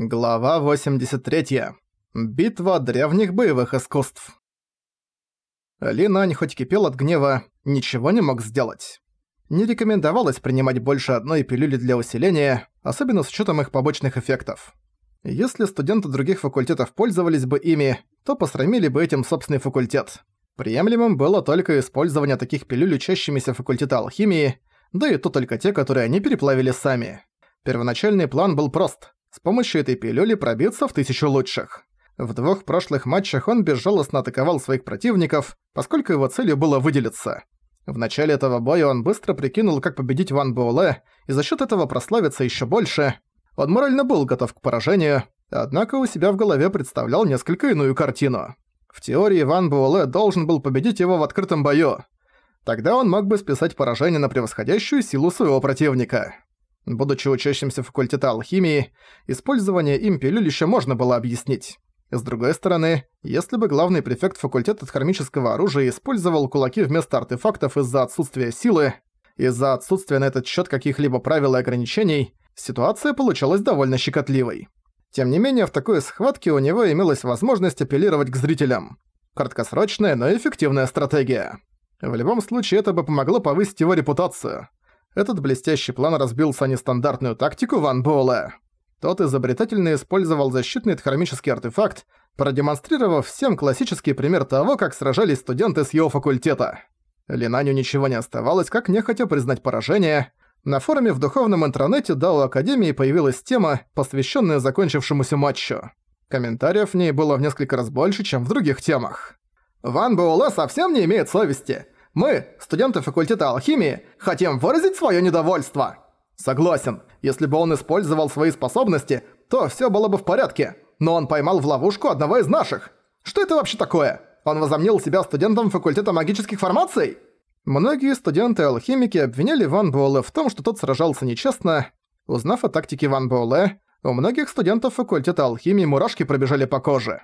Глава 83. Битва древних боевых искусств. Линань хоть кипел от гнева, ничего не мог сделать. Не рекомендовалось принимать больше одной пилюли для усиления, особенно с учетом их побочных эффектов. Если студенты других факультетов пользовались бы ими, то посрамили бы этим собственный факультет. Приемлемым было только использование таких пилюль учащимися факультета алхимии, да и то только те, которые они переплавили сами. Первоначальный план был прост – с помощью этой пилюли пробиться в тысячу лучших. В двух прошлых матчах он безжалостно атаковал своих противников, поскольку его целью было выделиться. В начале этого боя он быстро прикинул, как победить Ван Буэлэ, и за счет этого прославиться еще больше. Он морально был готов к поражению, однако у себя в голове представлял несколько иную картину. В теории Ван Буэлэ должен был победить его в открытом бою. Тогда он мог бы списать поражение на превосходящую силу своего противника. Будучи учащимся факультета алхимии, использование им пилюль еще можно было объяснить. С другой стороны, если бы главный префект факультета хромического оружия использовал кулаки вместо артефактов из-за отсутствия силы, из-за отсутствия на этот счет каких-либо правил и ограничений, ситуация получалась довольно щекотливой. Тем не менее, в такой схватке у него имелась возможность апеллировать к зрителям. Краткосрочная, но эффективная стратегия. В любом случае, это бы помогло повысить его репутацию. Этот блестящий план разбился на нестандартную тактику Ван Буэлэ. Тот изобретательно использовал защитный хромический артефакт, продемонстрировав всем классический пример того, как сражались студенты с его факультета. Линаню ничего не оставалось, как нехотя признать поражение. На форуме в духовном интернете Дао Академии появилась тема, посвященная закончившемуся матчу. Комментариев в ней было в несколько раз больше, чем в других темах. «Ван Буэлэ совсем не имеет совести!» Мы, студенты факультета алхимии, хотим выразить свое недовольство. Согласен, если бы он использовал свои способности, то все было бы в порядке. Но он поймал в ловушку одного из наших. Что это вообще такое? Он возомнил себя студентом факультета магических формаций? Многие студенты-алхимики обвиняли Ван Буэлэ в том, что тот сражался нечестно. Узнав о тактике Ван Буэлэ, у многих студентов факультета алхимии мурашки пробежали по коже.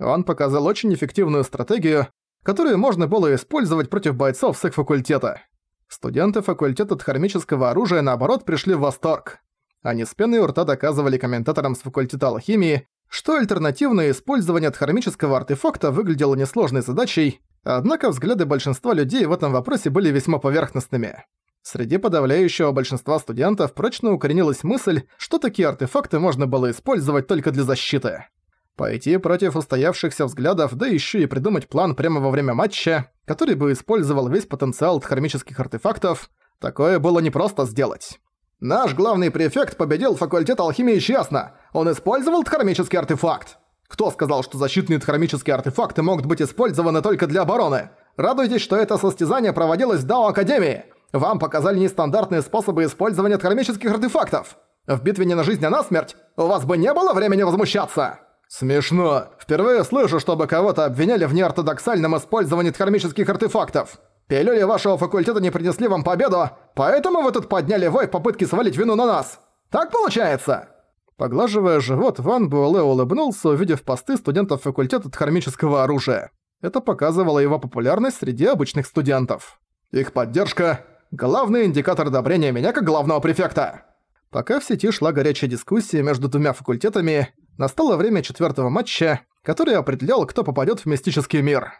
Он показал очень эффективную стратегию, которые можно было использовать против бойцов с их факультета. Студенты факультета дхармического оружия, наоборот, пришли в восторг. Они с пеной у рта доказывали комментаторам с факультета алхимии, что альтернативное использование дхармического артефакта выглядело несложной задачей, однако взгляды большинства людей в этом вопросе были весьма поверхностными. Среди подавляющего большинства студентов прочно укоренилась мысль, что такие артефакты можно было использовать только для защиты. Пойти против устоявшихся взглядов, да еще и придумать план прямо во время матча, который бы использовал весь потенциал тхармических артефактов, такое было непросто сделать. Наш главный префект победил факультет алхимии честно. Он использовал тхармический артефакт. Кто сказал, что защитные тхармические артефакты могут быть использованы только для обороны? Радуйтесь, что это состязание проводилось в Дао Академии. Вам показали нестандартные способы использования тхармических артефактов. В битве не на жизнь, а на смерть у вас бы не было времени возмущаться. «Смешно. Впервые слышу, чтобы кого-то обвиняли в неортодоксальном использовании дхармических артефактов. Пилюли вашего факультета не принесли вам победу, поэтому вы тут подняли вой в попытке свалить вину на нас. Так получается?» Поглаживая живот, Ван Буэлэ улыбнулся, увидев посты студентов факультета дхармического оружия. Это показывало его популярность среди обычных студентов. «Их поддержка – главный индикатор одобрения меня как главного префекта!» Пока в сети шла горячая дискуссия между двумя факультетами, настало время четвертого матча, который определял, кто попадет в мистический мир.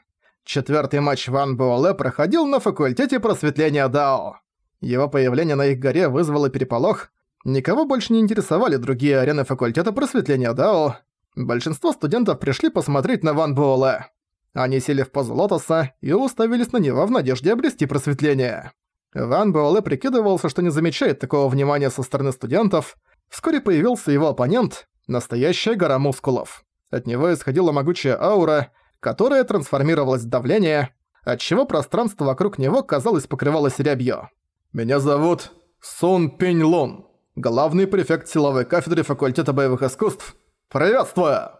Четвертый матч Ван Буэлэ проходил на факультете просветления Дао. Его появление на их горе вызвало переполох, никого больше не интересовали другие арены факультета просветления Дао. Большинство студентов пришли посмотреть на Ван Буэлэ. Они сели в позу лотоса и уставились на него в надежде обрести просветление. Ван Буэлэ прикидывался, что не замечает такого внимания со стороны студентов. Вскоре появился его оппонент, Настоящая гора мускулов. От него исходила могучая аура, которая трансформировалась в давление, отчего пространство вокруг него, казалось, покрывалось рябью. «Меня зовут Сон Пень Лун, главный префект силовой кафедры факультета боевых искусств. Приветствую!»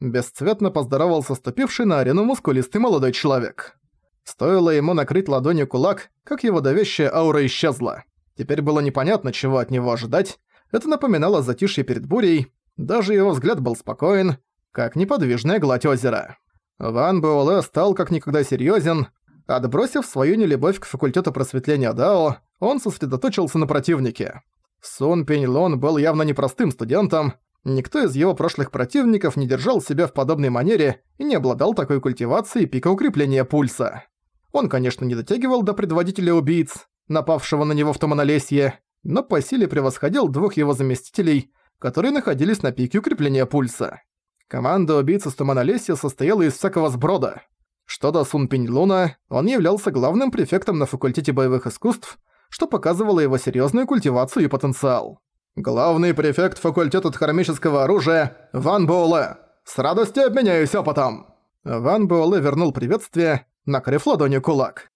Бесцветно поздоровался ступивший на арену мускулистый молодой человек. Стоило ему накрыть ладонью кулак, как его давящая аура исчезла. Теперь было непонятно, чего от него ожидать. Это напоминало затишье перед бурей, даже его взгляд был спокоен, как неподвижная гладь озера. Ван Буэлэ стал как никогда серьезен. Отбросив свою нелюбовь к факультету просветления Дао, он сосредоточился на противнике. Сун Пень Лон был явно непростым студентом, никто из его прошлых противников не держал себя в подобной манере и не обладал такой культивацией пика укрепления пульса. Он, конечно, не дотягивал до предводителя убийц, напавшего на него в Томонолесье, но по силе превосходил двух его заместителей – которые находились на пике укрепления пульса. Команда убийцы с Тумана состояла из всякого сброда. Что до Сун Пиньлуна, он являлся главным префектом на факультете боевых искусств, что показывало его серьезную культивацию и потенциал. «Главный префект факультета хромического оружия Ван Буэлэ! С радостью обменяюсь опытом!» Ван Буэлэ вернул приветствие, накрыв ладонью кулак.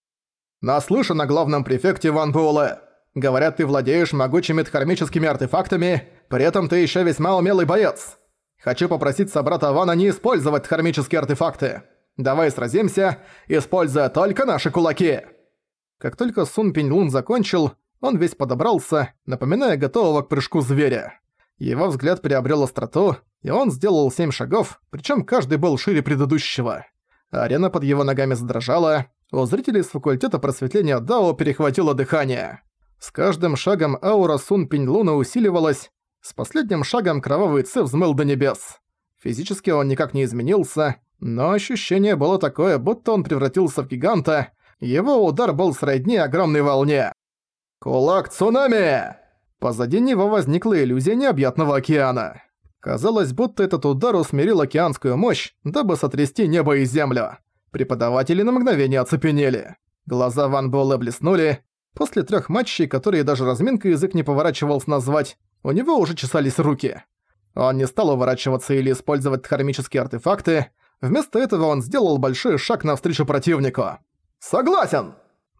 «Наслышан о главном префекте Ван Буэлэ. Говорят, ты владеешь могучими дхармическими артефактами при этом ты еще весьма умелый боец. Хочу попросить собрата Вана не использовать хромические артефакты. Давай сразимся, используя только наши кулаки!» Как только Сун Пинь-Лун закончил, он весь подобрался, напоминая готового к прыжку зверя. Его взгляд приобрел остроту, и он сделал семь шагов, причем каждый был шире предыдущего. Арена под его ногами задрожала, у зрителей с факультета просветления Дао перехватило дыхание. С каждым шагом аура Сун Пинь-Луна усиливалась, с последним шагом кровавый цепь взмыл до небес. Физически он никак не изменился, но ощущение было такое, будто он превратился в гиганта. Его удар был сродни огромной волне. «Кулак цунами!» Позади него возникла иллюзия необъятного океана. Казалось, будто этот удар усмирил океанскую мощь, дабы сотрясти небо и землю. Преподаватели на мгновение оцепенели. Глаза Ван Буэлэ блеснули. После трех матчей, которые даже разминка язык не поворачивался назвать, у него уже чесались руки. Он не стал уворачиваться или использовать хармические артефакты, вместо этого он сделал большой шаг навстречу противнику. «Согласен!»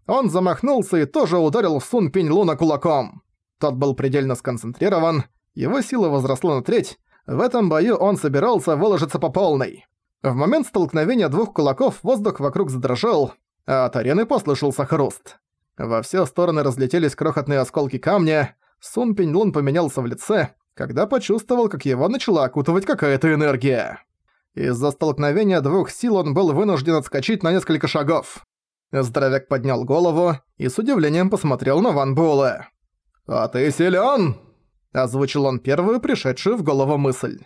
Он замахнулся и тоже ударил в Сун Пинь Луна кулаком. Тот был предельно сконцентрирован, его сила возросла на треть, в этом бою он собирался выложиться по полной. В момент столкновения двух кулаков воздух вокруг задрожал, а от арены послышался хруст. Во все стороны разлетелись крохотные осколки камня, Сун Пеньлун поменялся в лице, когда почувствовал, как его начала окутывать какая-то энергия. Из-за столкновения двух сил он был вынужден отскочить на несколько шагов. Здоровяк поднял голову и с удивлением посмотрел на Ван Буэлэ. «А ты силён!» – озвучил он первую пришедшую в голову мысль.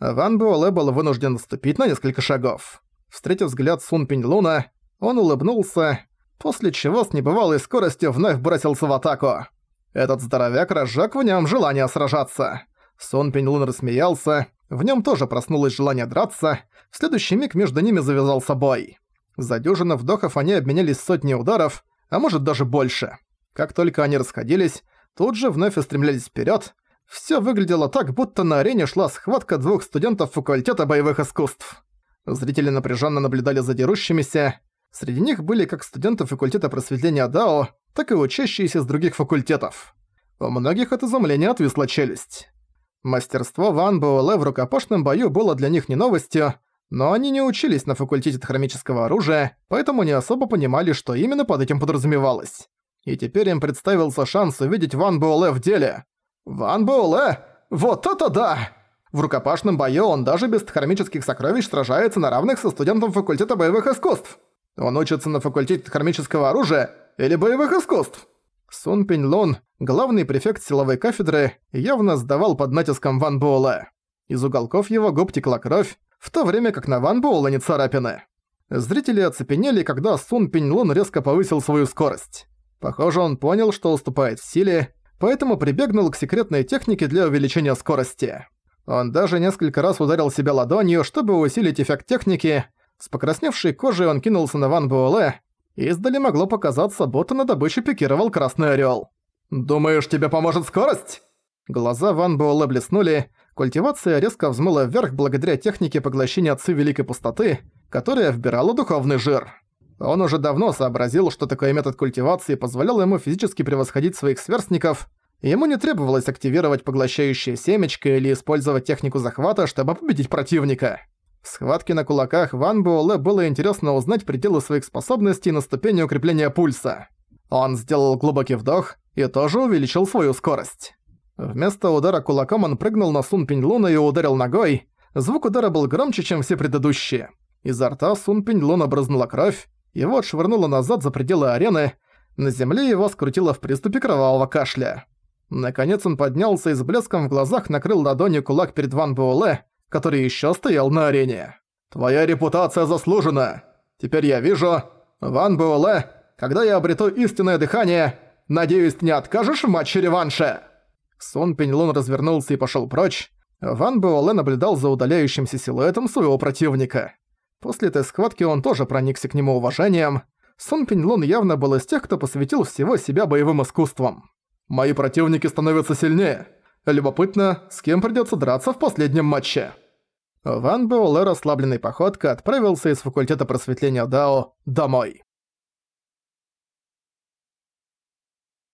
Ван Буэлэ был вынужден отступить на несколько шагов. Встретив взгляд Сун Пеньлуна, он улыбнулся, после чего с небывалой скоростью вновь бросился в атаку. Этот здоровяк разжег в нем желание сражаться. Сон Пеньлун рассмеялся, в нем тоже проснулось желание драться, в следующий миг между ними завязался бой. За дюжину вдохов они обменялись сотней ударов, а может даже больше. Как только они расходились, тут же вновь устремлялись вперед. Все выглядело так, будто на арене шла схватка двух студентов факультета боевых искусств. Зрители напряженно наблюдали за дерущимися. Среди них были как студенты факультета просветления Дао, так и учащиеся с других факультетов. У многих от изумления отвисла челюсть. Мастерство Ван Буэлэ в рукопашном бою было для них не новостью, но они не учились на факультете хромического оружия, поэтому не особо понимали, что именно под этим подразумевалось. И теперь им представился шанс увидеть Ван Буэлэ в деле. «Ван Буэлэ! Вот это да!» В рукопашном бою он даже без хромических сокровищ сражается на равных со студентом факультета боевых искусств. Он учится на факультете хромического оружия или боевых искусств. Сун Пень Лун, главный префект силовой кафедры, явно сдавал под натиском Ван Буэлла. Из уголков его губ текла кровь, в то время как на Ван Буэлла не царапины. Зрители оцепенели, когда Сун Пень Лун резко повысил свою скорость. Похоже, он понял, что уступает в силе, поэтому прибегнул к секретной технике для увеличения скорости. Он даже несколько раз ударил себя ладонью, чтобы усилить эффект техники, с покрасневшей кожей он кинулся на Ван Буэлэ, и издали могло показаться, будто на добыче пикировал Красный Орёл. «Думаешь, тебе поможет скорость?» Глаза Ван Буэлэ блеснули, культивация резко взмыла вверх благодаря технике поглощения ци Великой Пустоты, которая вбирала духовный жир. Он уже давно сообразил, что такой метод культивации позволял ему физически превосходить своих сверстников, и ему не требовалось активировать поглощающее семечко или использовать технику захвата, чтобы победить противника. В схватке на кулаках Ван Буэлэ было интересно узнать пределы своих способностей на ступени укрепления пульса. Он сделал глубокий вдох и тоже увеличил свою скорость. Вместо удара кулаком он прыгнул на Сун Пинь Луна и ударил ногой. Звук удара был громче, чем все предыдущие. Изо рта Сун Пинь Луна брызнула кровь, его отшвырнуло назад за пределы арены, на земле его скрутило в приступе кровавого кашля. Наконец он поднялся и с блеском в глазах накрыл ладонью кулак перед Ван Буэлэ, который еще стоял на арене. «Твоя репутация заслужена! Теперь я вижу, Ван Буэлэ, когда я обрету истинное дыхание, надеюсь, ты не откажешь в матче-реванше!» Сун Пеньлун развернулся и пошел прочь. Ван Буэлэ наблюдал за удаляющимся силуэтом своего противника. После этой схватки он тоже проникся к нему уважением. Сун Пеньлун явно был из тех, кто посвятил всего себя боевым искусствам. «Мои противники становятся сильнее. Любопытно, с кем придётся драться в последнем матче. Ван Буэлэ расслабленной походкой отправился из факультета просветления Дао домой.